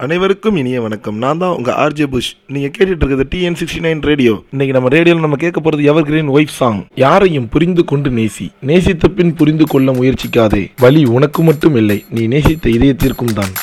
அனைவருக்கும் இனிய வணக்கம். நான் தான் உங்க ஆர்ஜே புஷ். நீங்க கேட்டுட்டு இருக்கிறது டிஎன் சிக்ஸ்டி நைன் ரேடியோ இன்னைக்கு நம்ம ரேடியோல நம்ம கேட்க போறது எவர் கிரீன் ஒய்ஃப் சாங் யாரையும் புரிந்து கொண்டு நேசி. நேசித்த பின் புரிந்து கொள்ள முயற்சிக்காதே. வலி உனக்கு மட்டும் இல்லை நீ நேசித்த இதயத்திற்கும் தான்.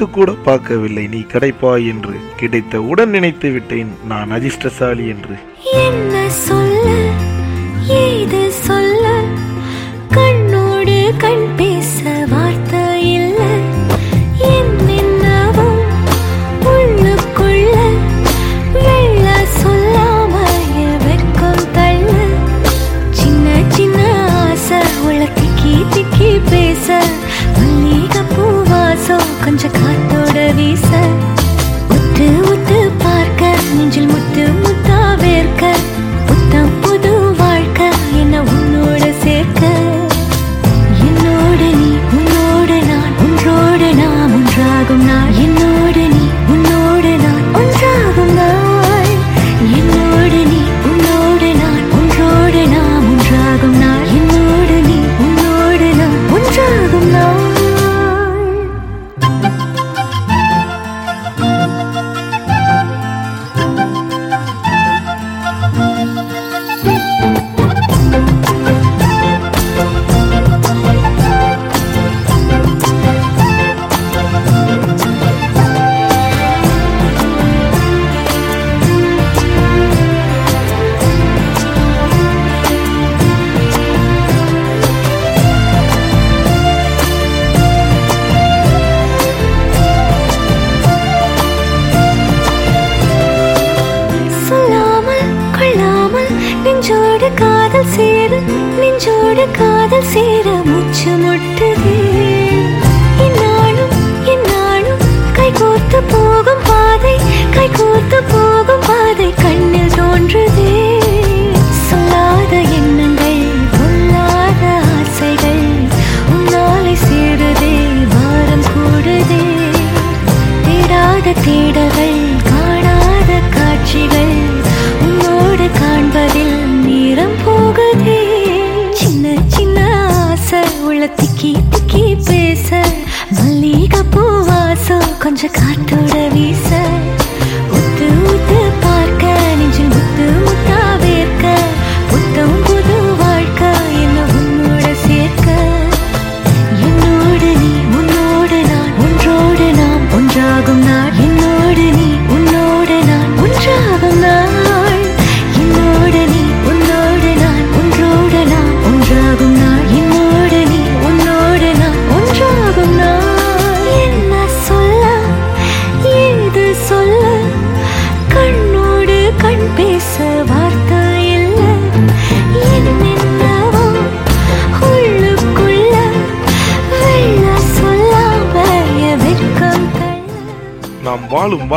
நினைத்து கூட பார்க்கவில்லை. நீ கிடைப்பாய் என்று கிடைத்த உடன் நினைத்து விட்டேன். நான் அதிர்ஷ்டசாலி என்று. என்ன சொல்ல ஏது சொல்ல?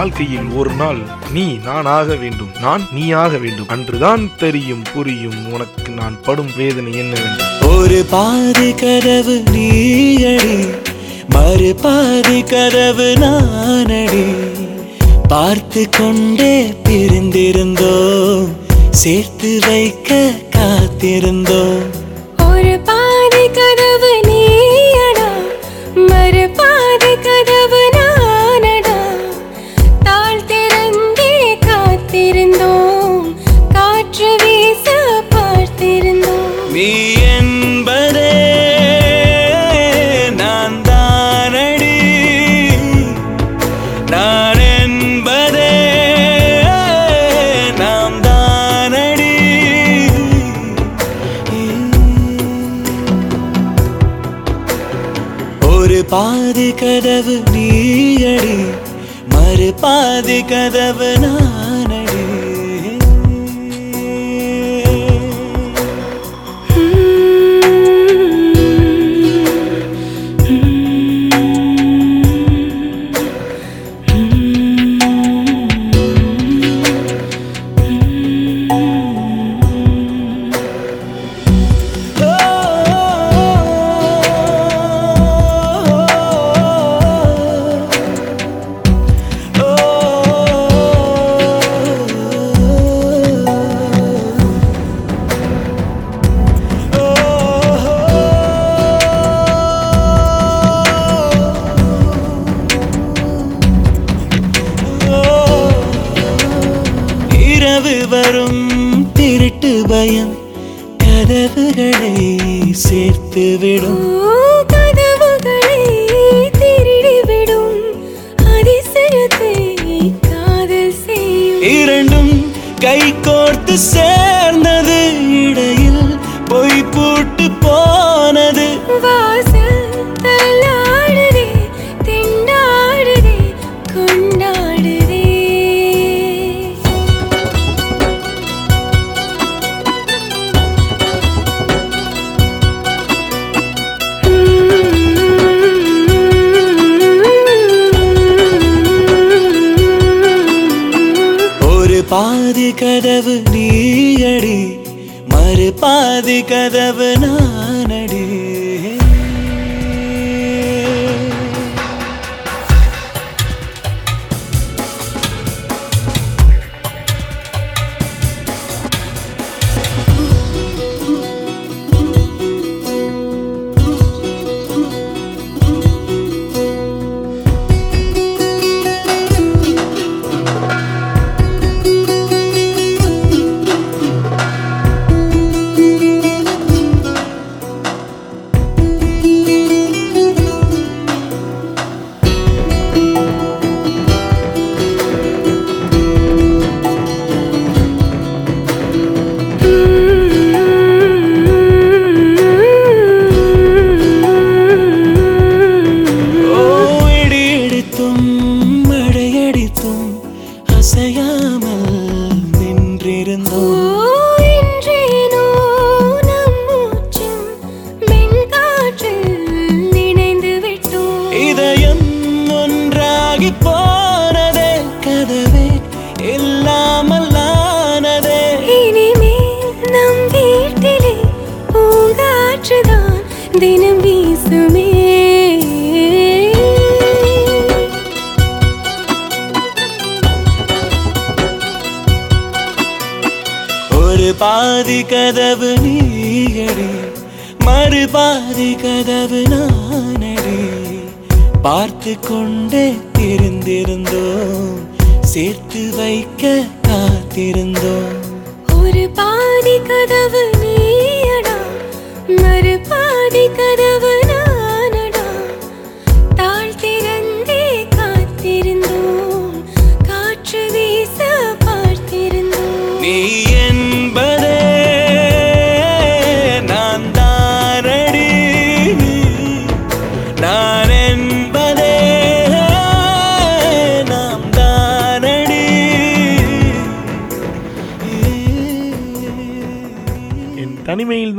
வாழ்க்கையில் ஒரு நாள் நீ நானாக வேண்டும். நான் நீயாக வேண்டும். அன்றுதான் தெரியும் புரியும். உனக்கு நான் படும் வேதனை என்னவென்று. ஒரு பாதி கதவு நீயடி மறுபாதி கதவு நானடி. பார்த்து கொண்டே பிரிந்திருந்தோ சேர்த்து வைக்க காத்திருந்தோம். கதவு நீயடி. மறுபாதி கதவு நான்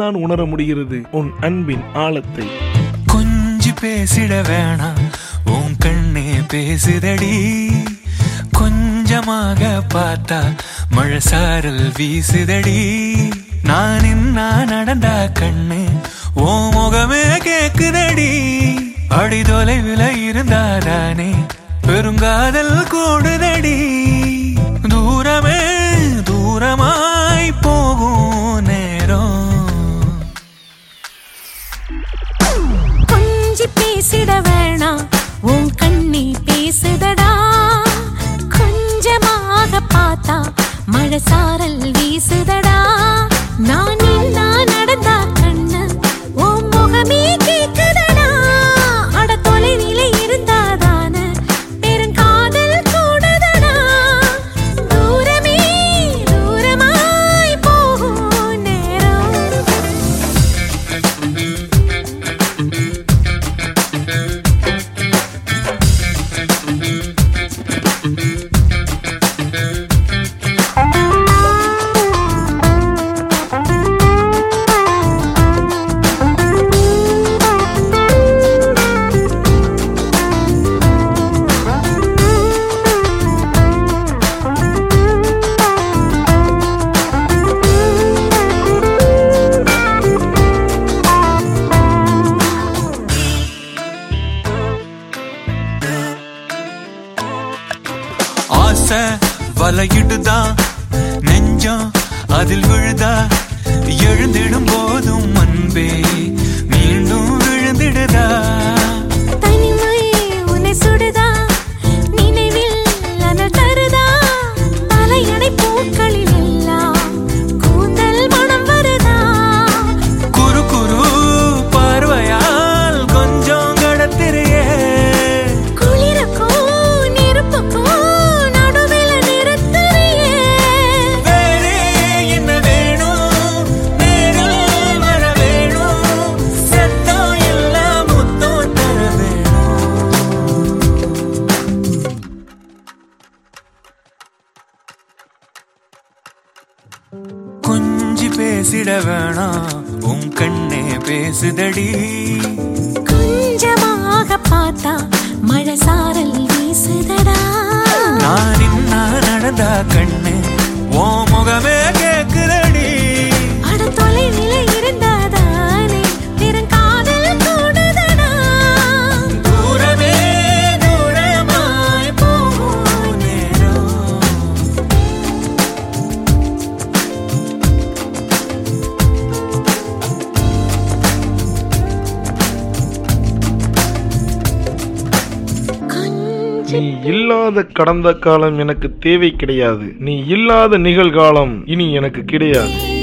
அப்போதுதான் உணர முடிகிறது உன் அன்பின் ஆழத்தை. கொஞ்சு பேசிட வேணாம் உன் கண்ணே பேசுதடி. கொஞ்சமாக பார்த்தா மழை சாரல் வீசுதடி. நான் என்ன நடந்தா கண்ணு ஓ முகமே கேக்குதடி. அடி தொலைவில் இருந்தாதானே பெருங்காதல் கூடுதடி. தூரமே தூரமாய் போகும். பேசிட வேணாம் உன் கண்ணி பேசுதடா. கொஞ்சமாக பார்த்தா மழை சாரல் வீசுதடா. நான் என்ன நடந்தா கண்ணு உன் முகமே இல்லாத கடந்த காலம் எனக்கு தேவை கிடையாது. நீ இல்லாத நிகழ்காலம் இனி எனக்கு கிடையாது.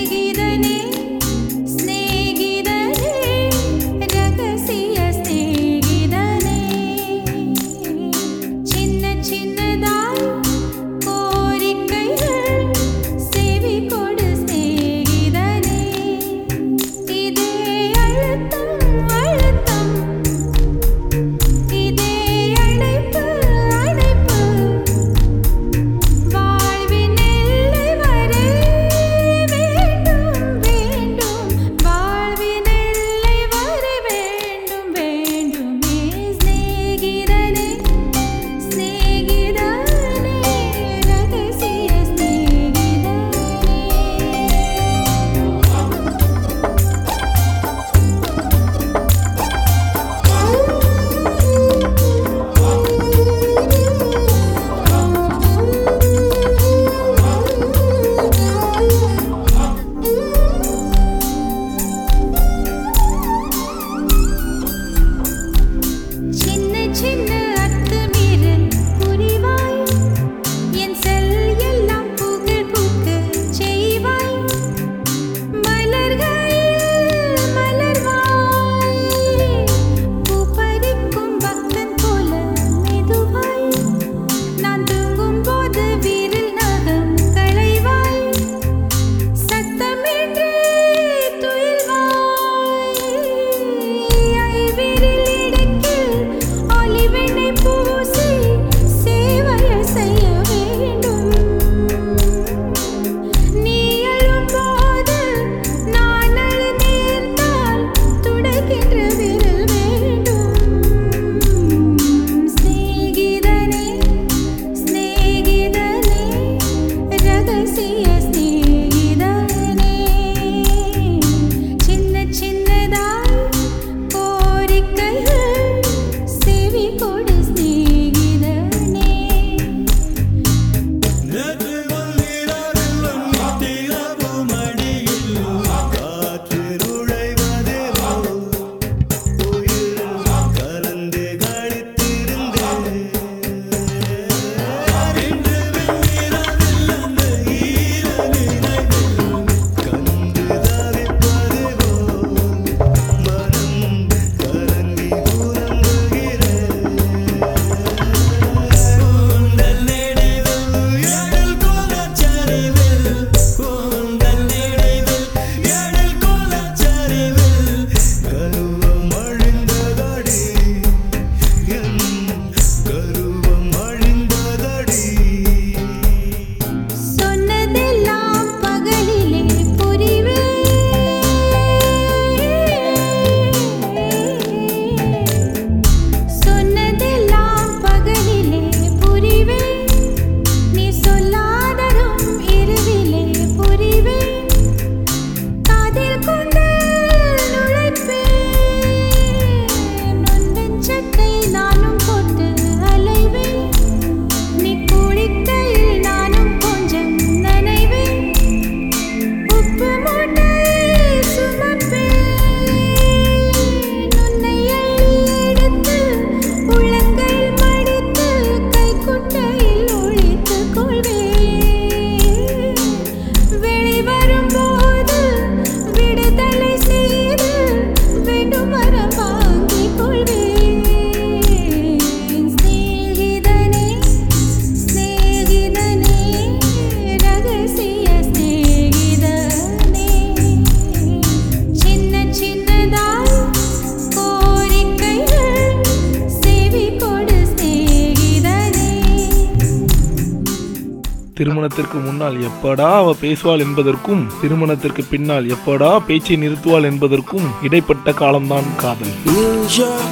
முன்னால் எப்படா அவ பேசுவாள் என்பதற்கும் திருமணத்திற்கு பின்னால் எப்படா பேச்சை நிறுத்துவாள் என்பதற்கும் இடைப்பட்ட காலம்தான் காதல்.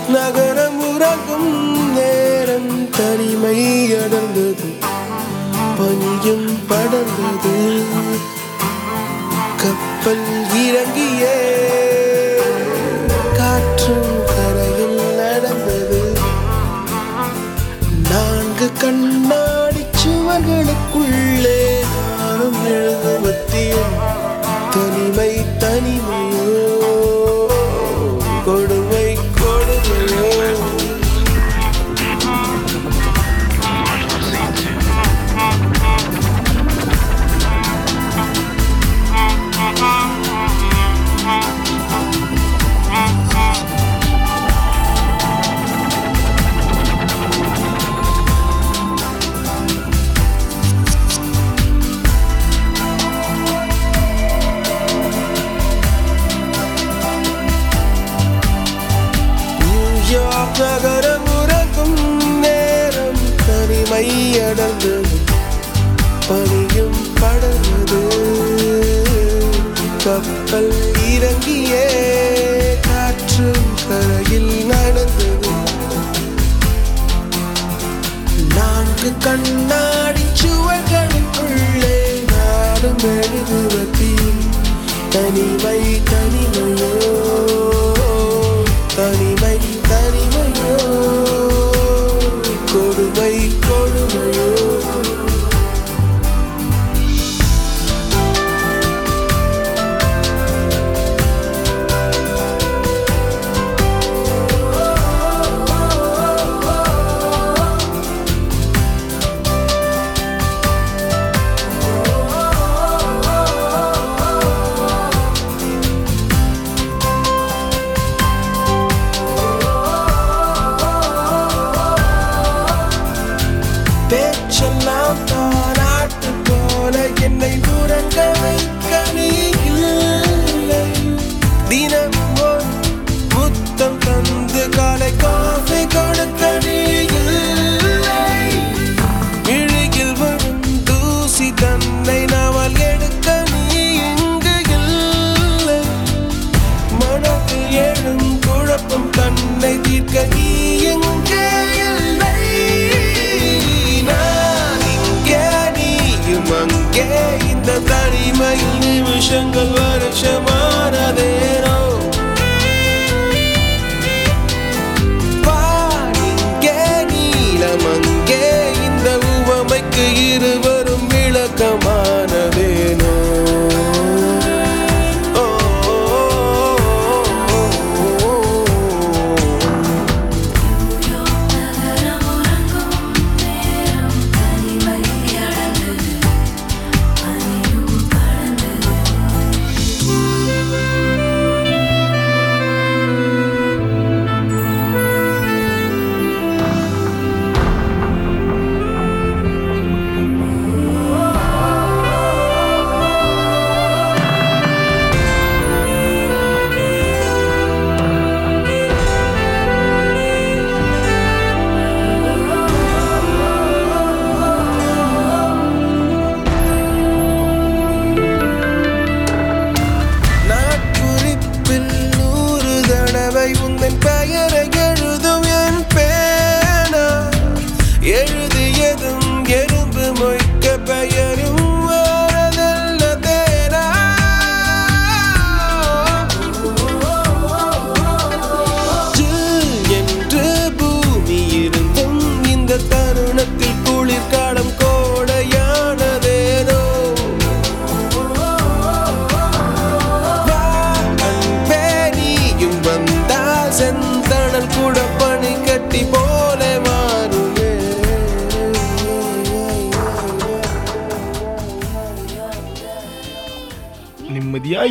நகரம் நேரம் தனிமை அடர்ந்தது பஞ்சும் படர்ந்தது. கப்பல் இறங்கியே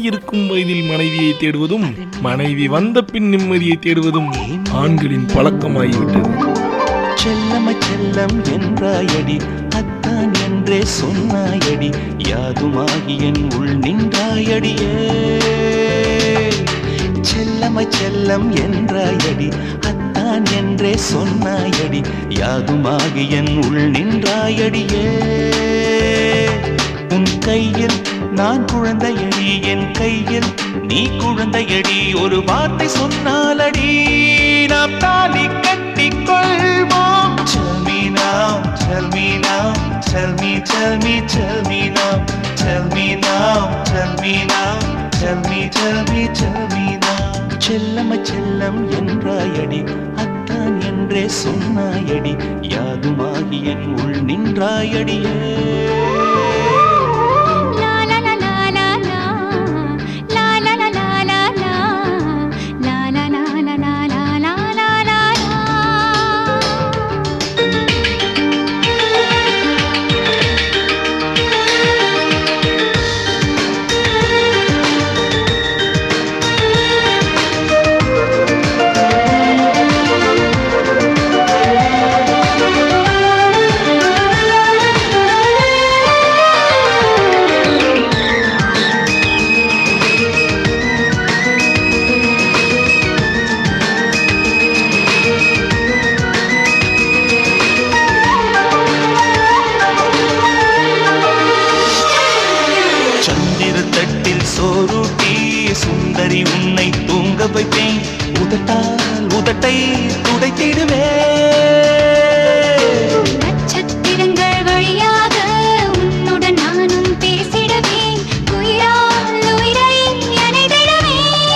இருக்கும் வயதில் மனைவியை தேடுவதும் மனைவி வந்த பின் நிம்மதியை தேடுவதும் ஆண்களின் பழக்கமாகிவிட்டது. செல்லம செல்லம் என்றாயடி அத்தான் என்றே சொன்னாயடி யாதுமாகி என் உள் நின்றாயடியே. செல்லம செல்லம் என்றாயடி அத்தான் என்றே சொன்னாயடி யாதுமாகி என் உள் நின்றாயடியே. உன் கையில் நான் குழந்தையடி என் கையில். நீ குழந்தையடி ஒரு வார்த்தை சொன்னாலடி. நாம் தாலி கட்டி கொள்வோம் me now, tell me now, tell me, tell me, tell me now, tell me now, tell me now, tell me, tell me, tell me now. செல்லம செல்லம் என்றாயடி அத்தான் என்றே சொன்னாயடி யாதுமாகி என் உள் நின்றாயடியே. உதட்டால் உதட்டை துடைத்திடுவே நட்சத்திரங்கள் வழியாக உன்னுடன் நானும் அணைதிடுவேன்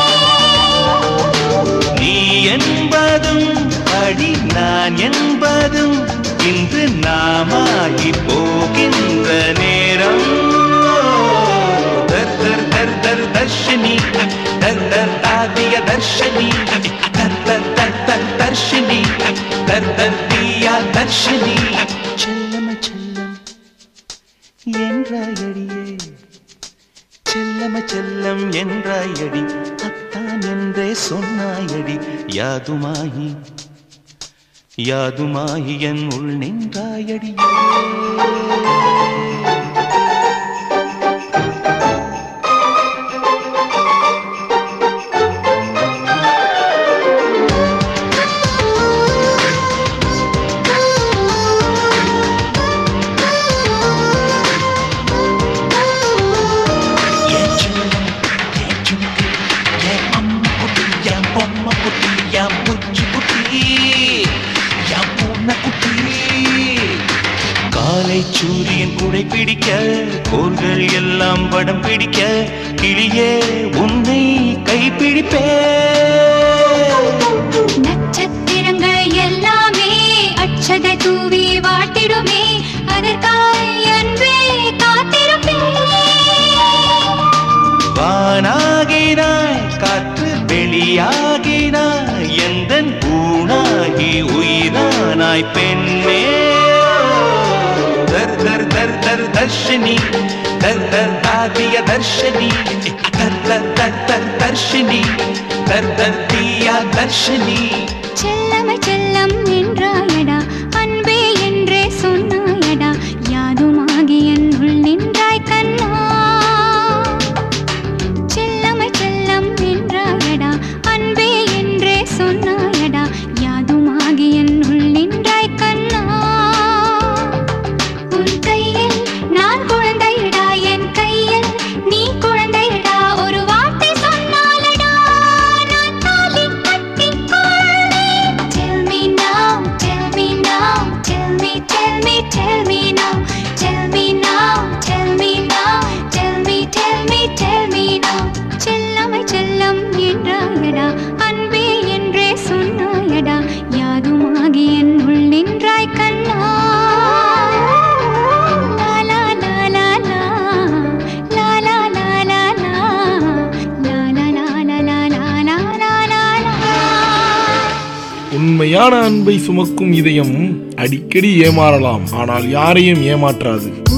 நீ என்பதும் அடி நான் என்பதும் இன்று நாமாகி போகின்ற நேரம். தர் தர் தர் தர் தர்ஷினி தர் தர் தாதிய தர்ஷினி. தர் தர் தர் தர் தர்ஷினி தர் தர்ஷினி. செல்லம செல்லம் என்றாயடியே செல்லம செல்லம் என்றாயடி அத்தான் என்றே சொன்னாயடி யாதுமாயி யாதுமாயி என் உள் நின்றாயடியே குடை பிடிக்க கோள்கள் எல்லாம் படம் பிடிக்க கிளியே உன்னை கைப்பிடிப்பே நட்சத்திரங்கள் எல்லாமே அச்சதை தூவி வாட்டிடுமே அதற்காய் அன்பே காத்திருப்பேன். வானாகினாய் காற்று வெளியாகினாய் எந்தன் பூனாகி உயிரானாய் பெண்ணே. درشني در در بعدي يا درشني در در در در درشني در در يا درشني சுமக்கும் இதயம் அடிக்கடி ஏமாறலாம். ஆனால் யாரையும் ஏமாற்றாது.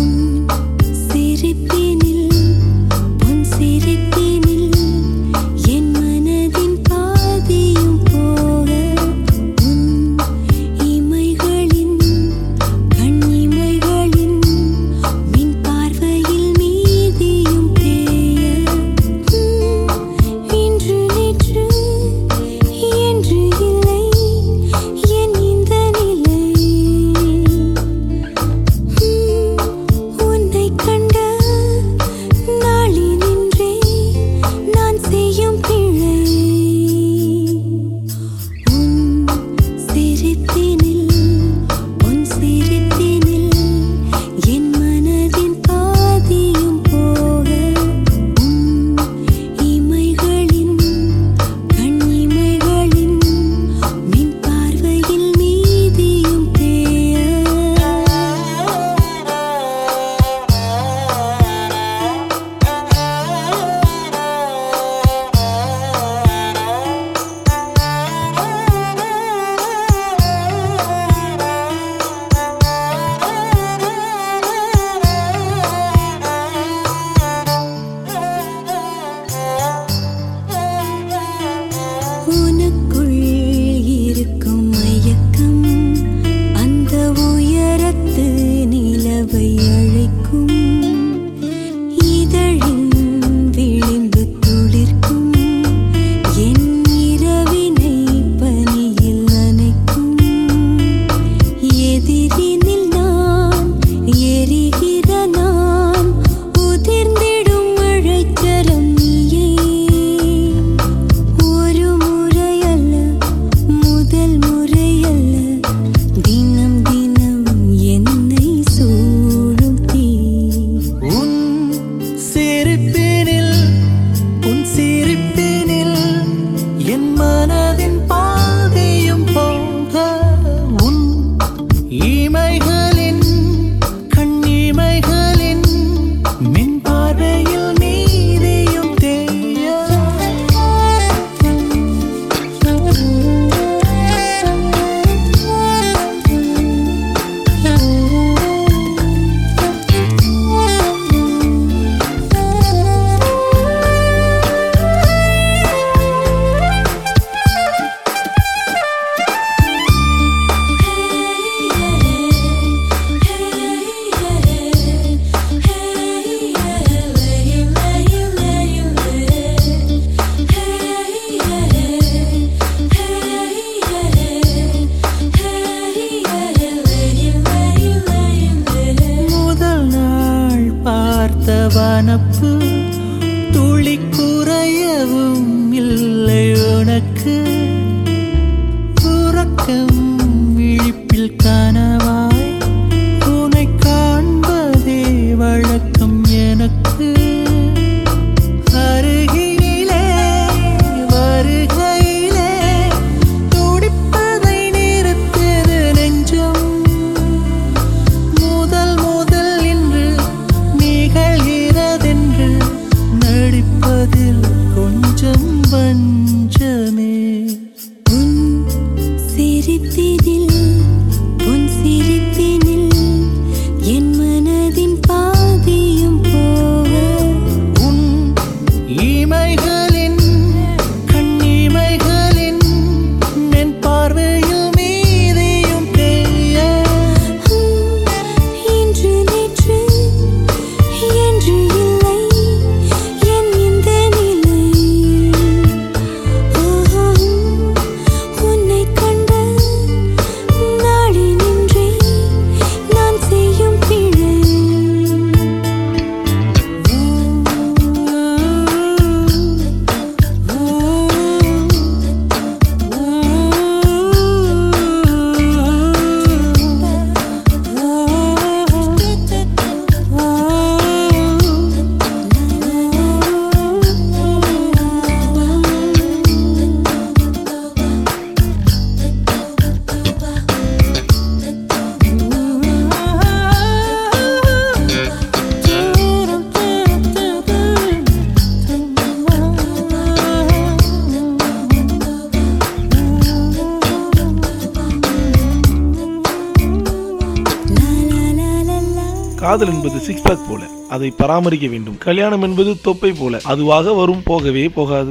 அதை பராமரிக்க வேண்டும். கல்யாணம் என்பது தொப்பை போல. அதுவாக வரும். போகவே போகாது.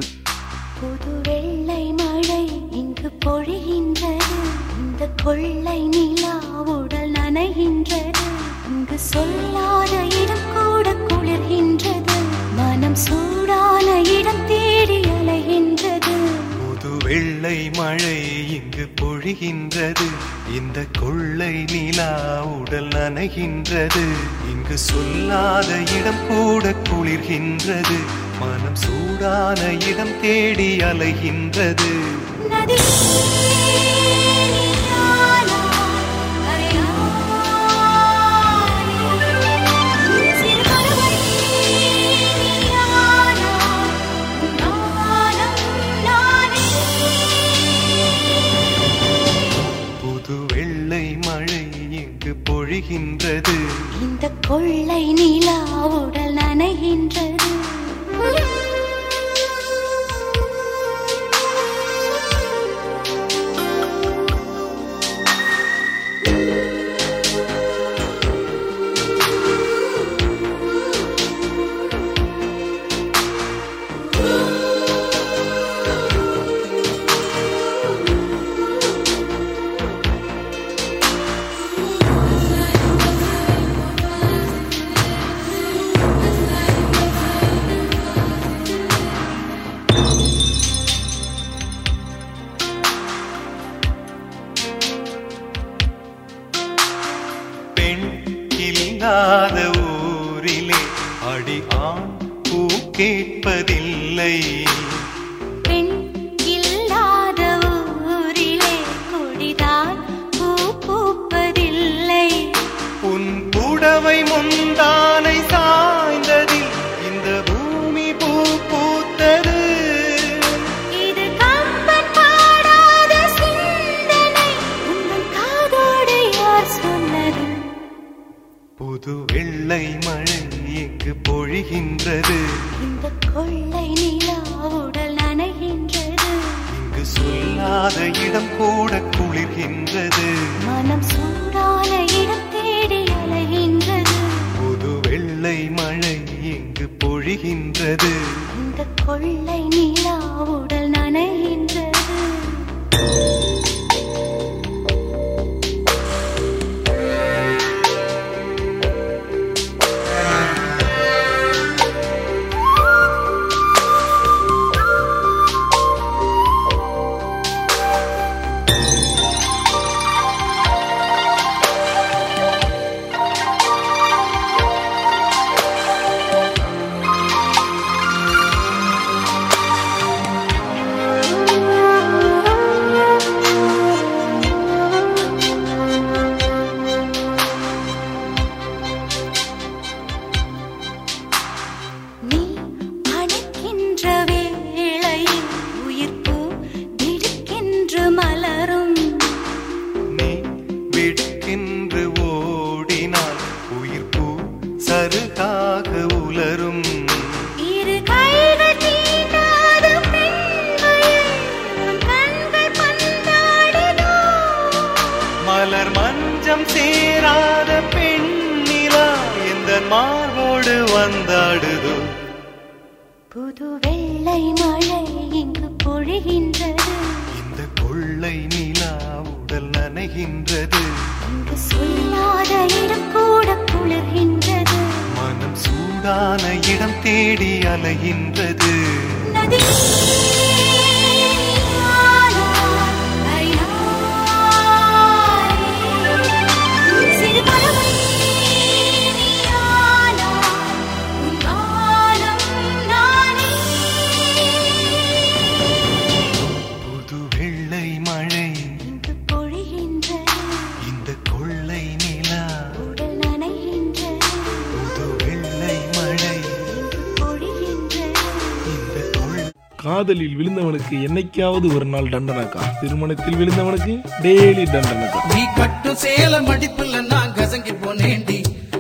காதலில் விழுந்தவனுக்கு என்னைக்காவது ஒரு நாள் தண்டனைக்கா? திருமணத்தில் விழுந்தவனுக்கு டெய்லி தண்டனைக்கா? நீ கட்டு சேலம் அடிப்புல நான் கசங்கி போனேண்டி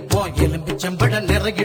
போ எலும்பு செம்பட நிறைய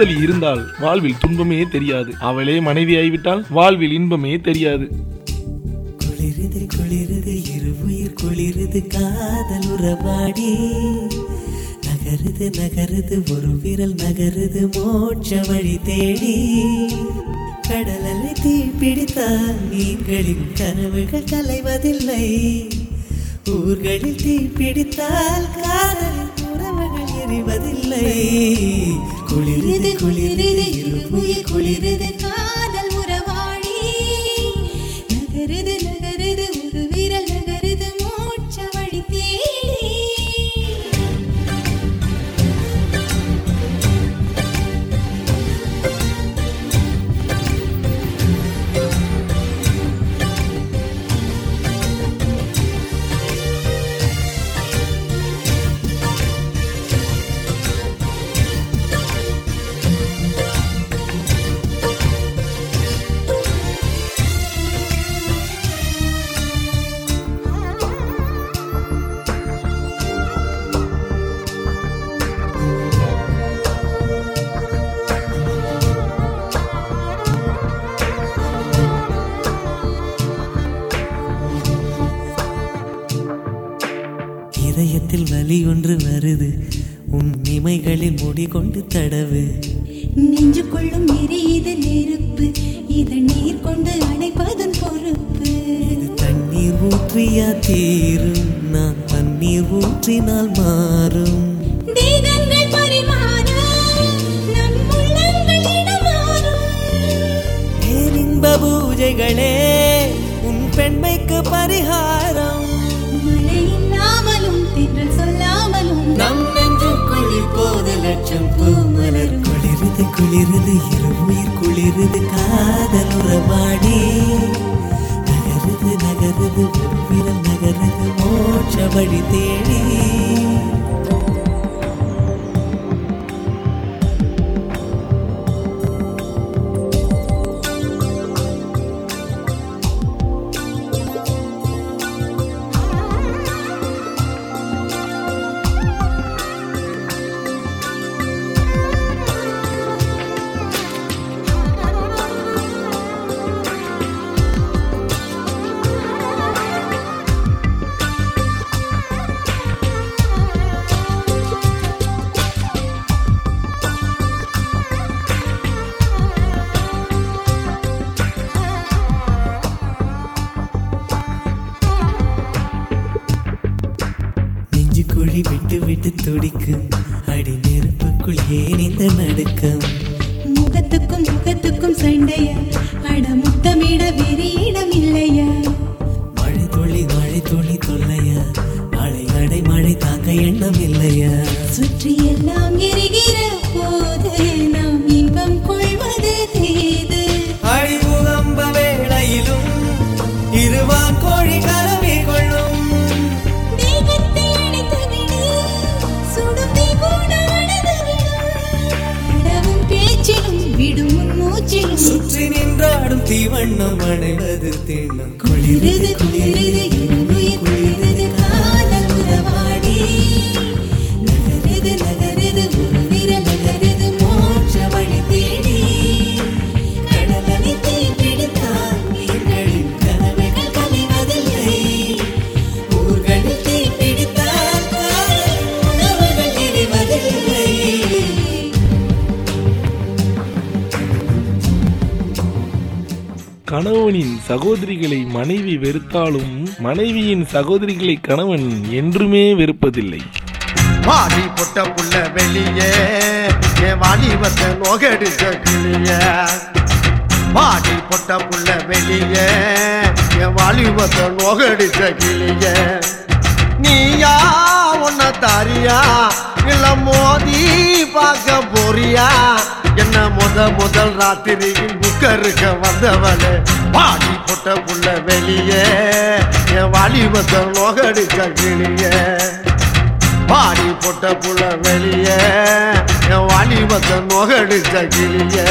காதலி இருந்தால் வாழ்வில் துன்பமே தெரியாது. அவளே மனைவி ஆகிவிட்டால் வாழ்வில் இன்பமே தெரியாது. குளிருது குளிருது இருவுயிர் குளிருது காதல் உறவாடி. நகருது நகருது ஒரு விரல் நகருது மோட்ச வழி தேடி. கடலலை தீ பிடித்தால் நீர்களின் கனவுகள் கலைவதில்லை. ஊர்களில் தீ பிடித்தால் காதல் அணிவதில்லை குளிரிது குளிரிது இருபுய குளிரிது ஒளி ஒன்று வருது. உன் இமைகளில் முடி கொண்டு தடவு. நெஞ்சுக்குள்ளும் எரியுதல் நெருப்பு. இது நீர் கொண்டு அணைப்பதன் பொறுப்பு. தண்ணீர் ஊற்றியா தீரும். நான் தண்ணீர் ஊற்றினால் மாறும். பூஜைகளே உன் பெண்மைக்கு பரிகாரம். லட்சம் பூமலர் குளிருது குளிருது இருமுயிர் குளிருது காதல் உறவாடி. நகருது நகருது ஒரு நகருது மோட்ச வழி தேடி. தாங்க எண்ணம் இல்லையா சுற்றி எல்லாம் எரிகிற போது நாம் இன்பம் கொள்வது தேது. அழிமுகம்ப வேளையிலும் இருவான் கோழி கலவி கொள்ளும். சுற்றி நின்றாடும் தீவண்ணம் அடைவது திண்ணம். குளிருது குளிருது கணவனின் சகோதரிகளை மனைவி வெறுத்தாலும் மனைவியின் சகோதரிகளை கணவன் என்றுமே வெறுப்பதில்லை. வாடி பொட்ட புள்ள வெளியே என் வாலிபத்தை நோகடிச்ச கிளிய வாடி பொட்ட புள்ள வெளியே என் வாலிபத்தை நோகடிச்ச கிளிய நீயா உன்ன தாரியா இல்ல மோதி பார்க்க போறியா? என்ன முத முதல் ராத்திரியில் புக்கருக்க வந்தவளே வாடி போட்ட புள்ள வெளியே என் வாலிபத்தை நோகடிக்க கிளியே பாடி போட்ட புள்ள வெளியே என் வாலிபத்தை நோகடிக்க கிளியே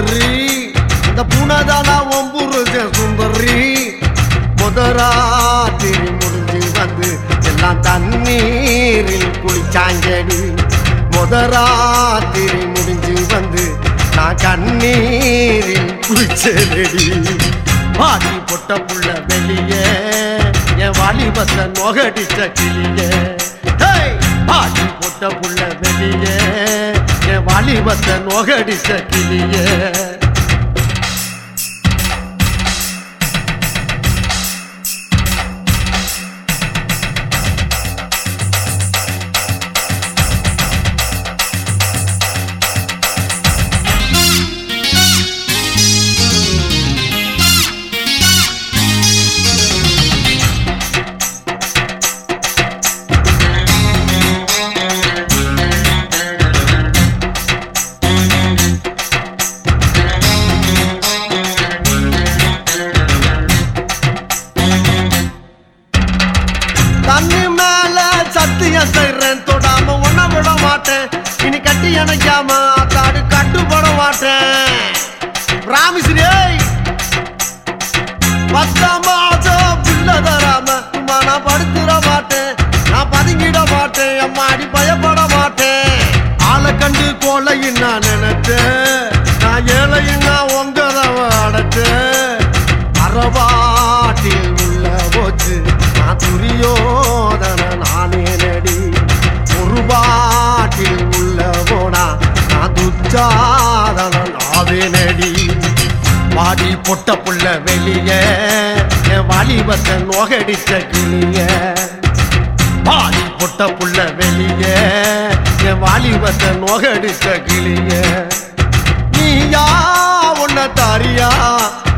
கொடுத்த இந்த அந்த பூனைதானா ஒம்புருஜ சுந்தரி. முதராத்திரி முடிஞ்சு வந்து எல்லாம் தண்ணீரில் குளிச்சாங்கடி. முதராத்திரி முடிஞ்சு வந்து நான் கண்ணீரில் குளிச்சடி வாடி பொட்ட புள்ள வெளியே என் வாலிபத்தை நோகடிச்ச கிளியே. ஹேய்! வாடி பொட்ட புள்ள வெளியே என் வாலிபத்தை நோகடிச்ச கிளியே. வாலிபத்தை கிளிய வாடி புட்ட புள்ள வெளிய. என் வாலிபத்தை நோகடிச்ச கிளிய நீயா உன்ன தாரியா?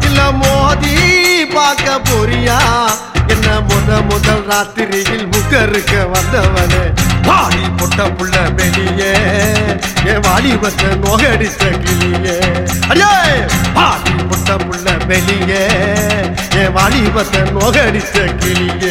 இல்ல மோதி பார்க்க போறியா? என்ன முத முதல் ராத்திரியில் முகருக்க வந்தவனே? பாடி புட்ட புள்ள வெளியே. என் வாலிபத்தை நோகடிச்ச கிளியே அடியே! பாடி புட்ட புள்ள வெளியே. என் வாலிபத்தை நோகடிச்ச கிளிங்க